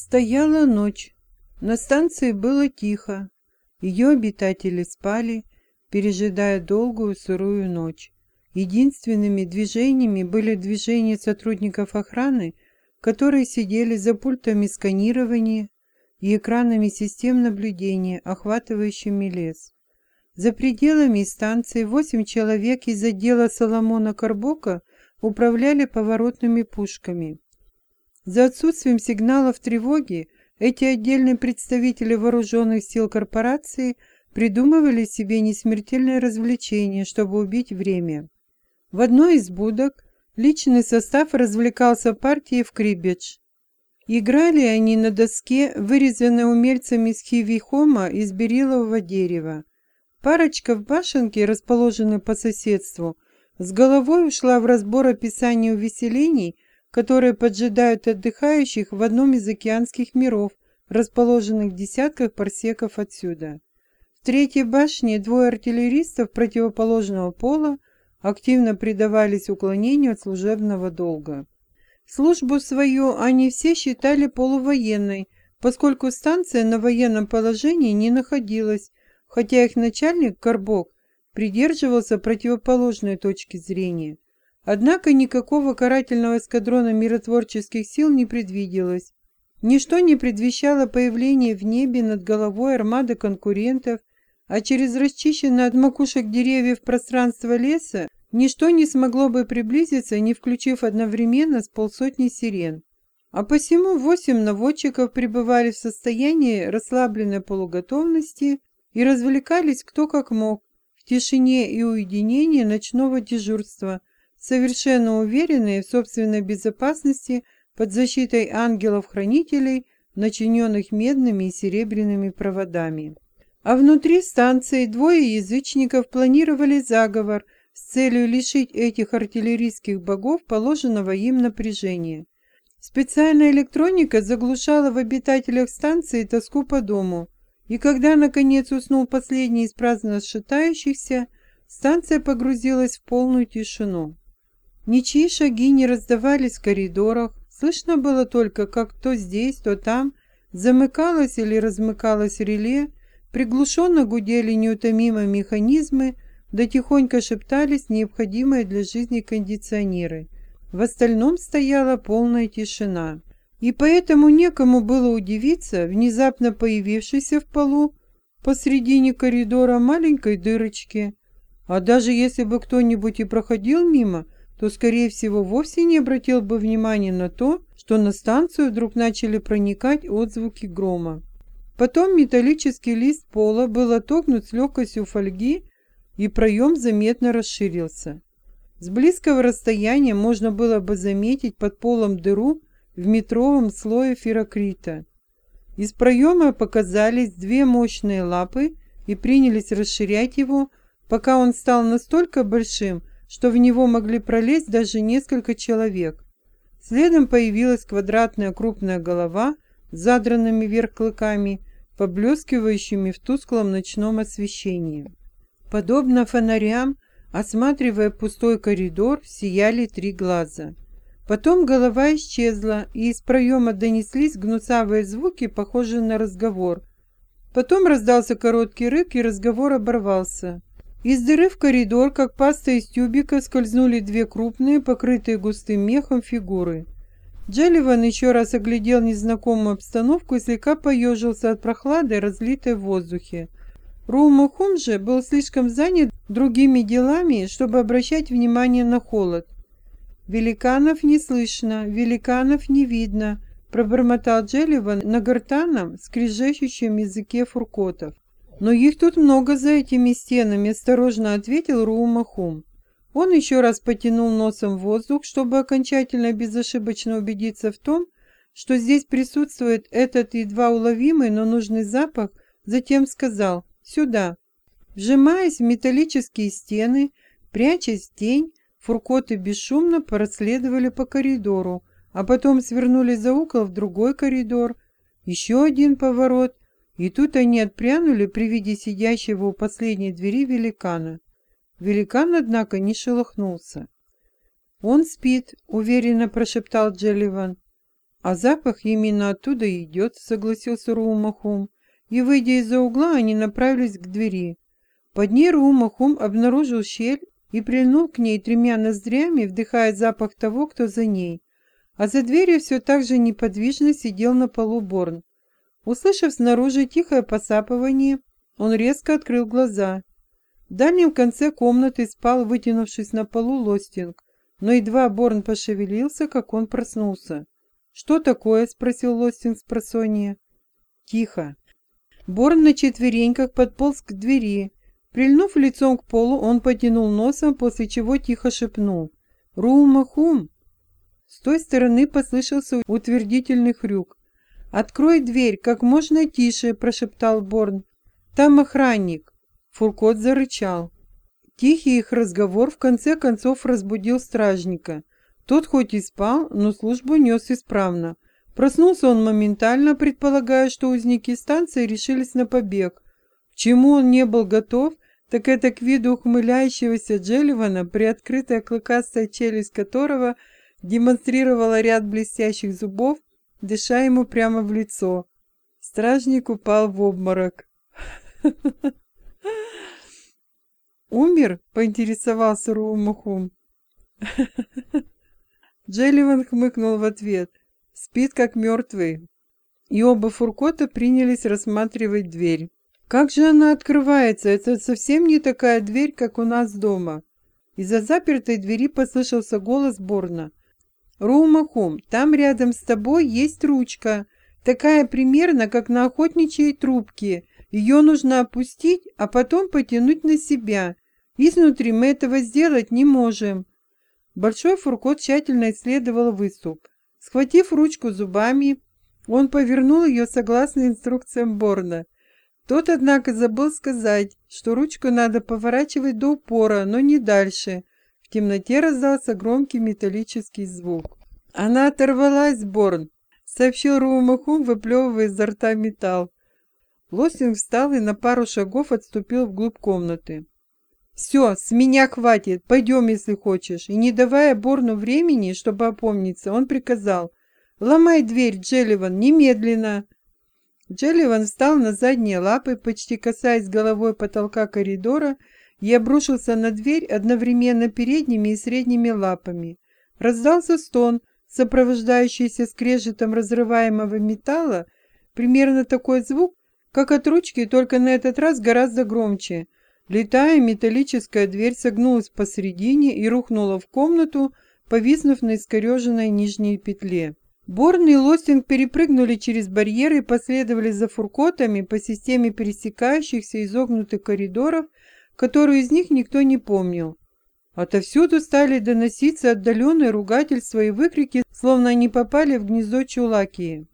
Стояла ночь. На станции было тихо. Ее обитатели спали, пережидая долгую сырую ночь. Единственными движениями были движения сотрудников охраны, которые сидели за пультами сканирования и экранами систем наблюдения, охватывающими лес. За пределами станции восемь человек из отдела Соломона Карбока управляли поворотными пушками. За отсутствием сигналов тревоги эти отдельные представители вооруженных сил корпорации придумывали себе несмертельное развлечение, чтобы убить время. В одной из будок личный состав развлекался партией в крибедж. Играли они на доске, вырезанной умельцами из хивихома из берилового дерева. Парочка в башенке, расположенной по соседству, с головой ушла в разбор описания увеселений, которые поджидают отдыхающих в одном из океанских миров, расположенных в десятках парсеков отсюда. В третьей башне двое артиллеристов противоположного пола активно предавались уклонению от служебного долга. Службу свою они все считали полувоенной, поскольку станция на военном положении не находилась, хотя их начальник, Карбок, придерживался противоположной точки зрения. Однако никакого карательного эскадрона миротворческих сил не предвиделось. Ничто не предвещало появление в небе над головой армады конкурентов, а через расчищенное от макушек деревьев пространство леса ничто не смогло бы приблизиться, не включив одновременно с полсотни сирен. А посему восемь наводчиков пребывали в состоянии расслабленной полуготовности и развлекались кто как мог в тишине и уединении ночного дежурства, совершенно уверенные в собственной безопасности под защитой ангелов-хранителей, начиненных медными и серебряными проводами. А внутри станции двое язычников планировали заговор с целью лишить этих артиллерийских богов положенного им напряжения. Специальная электроника заглушала в обитателях станции тоску по дому, и когда, наконец, уснул последний из праздно шатающихся, станция погрузилась в полную тишину. Ничьи шаги не раздавались в коридорах, слышно было только, как то здесь, то там замыкалось или размыкалось реле, приглушенно гудели неутомимо механизмы, да тихонько шептались необходимые для жизни кондиционеры. В остальном стояла полная тишина. И поэтому некому было удивиться внезапно появившейся в полу посредине коридора маленькой дырочки. А даже если бы кто-нибудь и проходил мимо, то, скорее всего, вовсе не обратил бы внимания на то, что на станцию вдруг начали проникать отзвуки грома. Потом металлический лист пола был отогнут с легкостью фольги, и проем заметно расширился. С близкого расстояния можно было бы заметить под полом дыру, в метровом слое ферокрита. Из проема показались две мощные лапы и принялись расширять его, пока он стал настолько большим, что в него могли пролезть даже несколько человек. Следом появилась квадратная крупная голова с задранными вверх клыками, поблескивающими в тусклом ночном освещении. Подобно фонарям, осматривая пустой коридор, сияли три глаза — Потом голова исчезла, и из проема донеслись гнусавые звуки, похожие на разговор. Потом раздался короткий рык, и разговор оборвался. Из дыры в коридор, как паста из тюбика, скользнули две крупные, покрытые густым мехом фигуры. Джелливан еще раз оглядел незнакомую обстановку и слегка поежился от прохлады, разлитой в воздухе. Роумахум же был слишком занят другими делами, чтобы обращать внимание на холод. «Великанов не слышно, великанов не видно», — пробормотал Джелливан на гортанном, скрежещущем языке фуркотов. «Но их тут много за этими стенами», — осторожно ответил Руумахум. Он еще раз потянул носом воздух, чтобы окончательно безошибочно убедиться в том, что здесь присутствует этот едва уловимый, но нужный запах, затем сказал «сюда». Вжимаясь в металлические стены, прячась в тень, Фуркоты бесшумно проследовали по коридору, а потом свернули за угол в другой коридор. Еще один поворот, и тут они отпрянули при виде сидящего у последней двери великана. Великан, однако, не шелохнулся. «Он спит», — уверенно прошептал Джелливан. А запах именно оттуда идет, согласился Руумахум. И, выйдя из-за угла, они направились к двери. Под ней Руумахум обнаружил щель и прильнул к ней тремя ноздрями, вдыхая запах того, кто за ней. А за дверью все так же неподвижно сидел на полу Борн. Услышав снаружи тихое посапывание, он резко открыл глаза. В дальнем конце комнаты спал, вытянувшись на полу, Лостинг, но едва Борн пошевелился, как он проснулся. «Что такое?» — спросил Лостинг с просонья. «Тихо». Борн на четвереньках подполз к двери, Прильнув лицом к полу, он потянул носом, после чего тихо шепнул. «Рума-хум!» С той стороны послышался утвердительный хрюк. «Открой дверь как можно тише», – прошептал Борн. «Там охранник». Фуркот зарычал. Тихий их разговор в конце концов разбудил стражника. Тот хоть и спал, но службу нес исправно. Проснулся он моментально, предполагая, что узники станции решились на побег. К чему он не был готов – так это к виду ухмыляющегося Джелливана, приоткрытая клыкастая челюсть которого демонстрировала ряд блестящих зубов, дыша ему прямо в лицо. Стражник упал в обморок. «Умер?» — поинтересовался Руумахум. Джелливан хмыкнул в ответ. «Спит, как мертвый». И оба Фуркота принялись рассматривать дверь. Как же она открывается? Это совсем не такая дверь, как у нас дома. Из-за запертой двери послышался голос Борна. «Румахум, там рядом с тобой есть ручка, такая примерно, как на охотничьей трубке. Ее нужно опустить, а потом потянуть на себя. Изнутри мы этого сделать не можем». Большой фуркот тщательно исследовал выступ. Схватив ручку зубами, он повернул ее согласно инструкциям Борна – тот, однако, забыл сказать, что ручку надо поворачивать до упора, но не дальше. В темноте раздался громкий металлический звук. «Она оторвалась, Борн!» — сообщил Руумахум, выплевывая изо рта металл. Лосинг встал и на пару шагов отступил вглубь комнаты. «Все, с меня хватит, пойдем, если хочешь». И не давая Борну времени, чтобы опомниться, он приказал. «Ломай дверь, Джелливан, немедленно!» Джелливан встал на задние лапы, почти касаясь головой потолка коридора, и обрушился на дверь одновременно передними и средними лапами. Раздался стон, сопровождающийся скрежетом разрываемого металла, примерно такой звук, как от ручки, только на этот раз гораздо громче. Летая, металлическая дверь согнулась посередине и рухнула в комнату, повиснув на искореженной нижней петле. Борн и Лостинг перепрыгнули через барьеры и последовали за фуркотами по системе пересекающихся изогнутых коридоров, которую из них никто не помнил. Отовсюду стали доноситься отдаленные ругательства и выкрики, словно они попали в гнездо Чулакии.